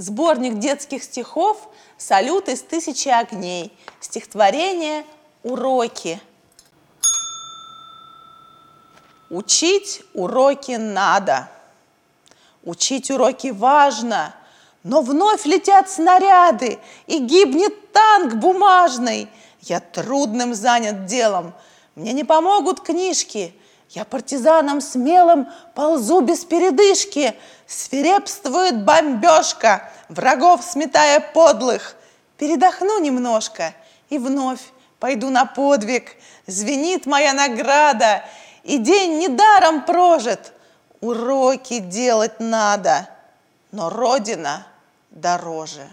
Сборник детских стихов «Салют из тысячи огней». Стихотворение «Уроки». Учить уроки надо. Учить уроки важно, но вновь летят снаряды, и гибнет танк бумажный. Я трудным занят делом, мне не помогут книжки. Я партизаном смелым ползу без передышки. Свирепствует бомбежка, врагов сметая подлых. Передохну немножко и вновь пойду на подвиг. Звенит моя награда, и день недаром прожит. Уроки делать надо, но Родина дороже.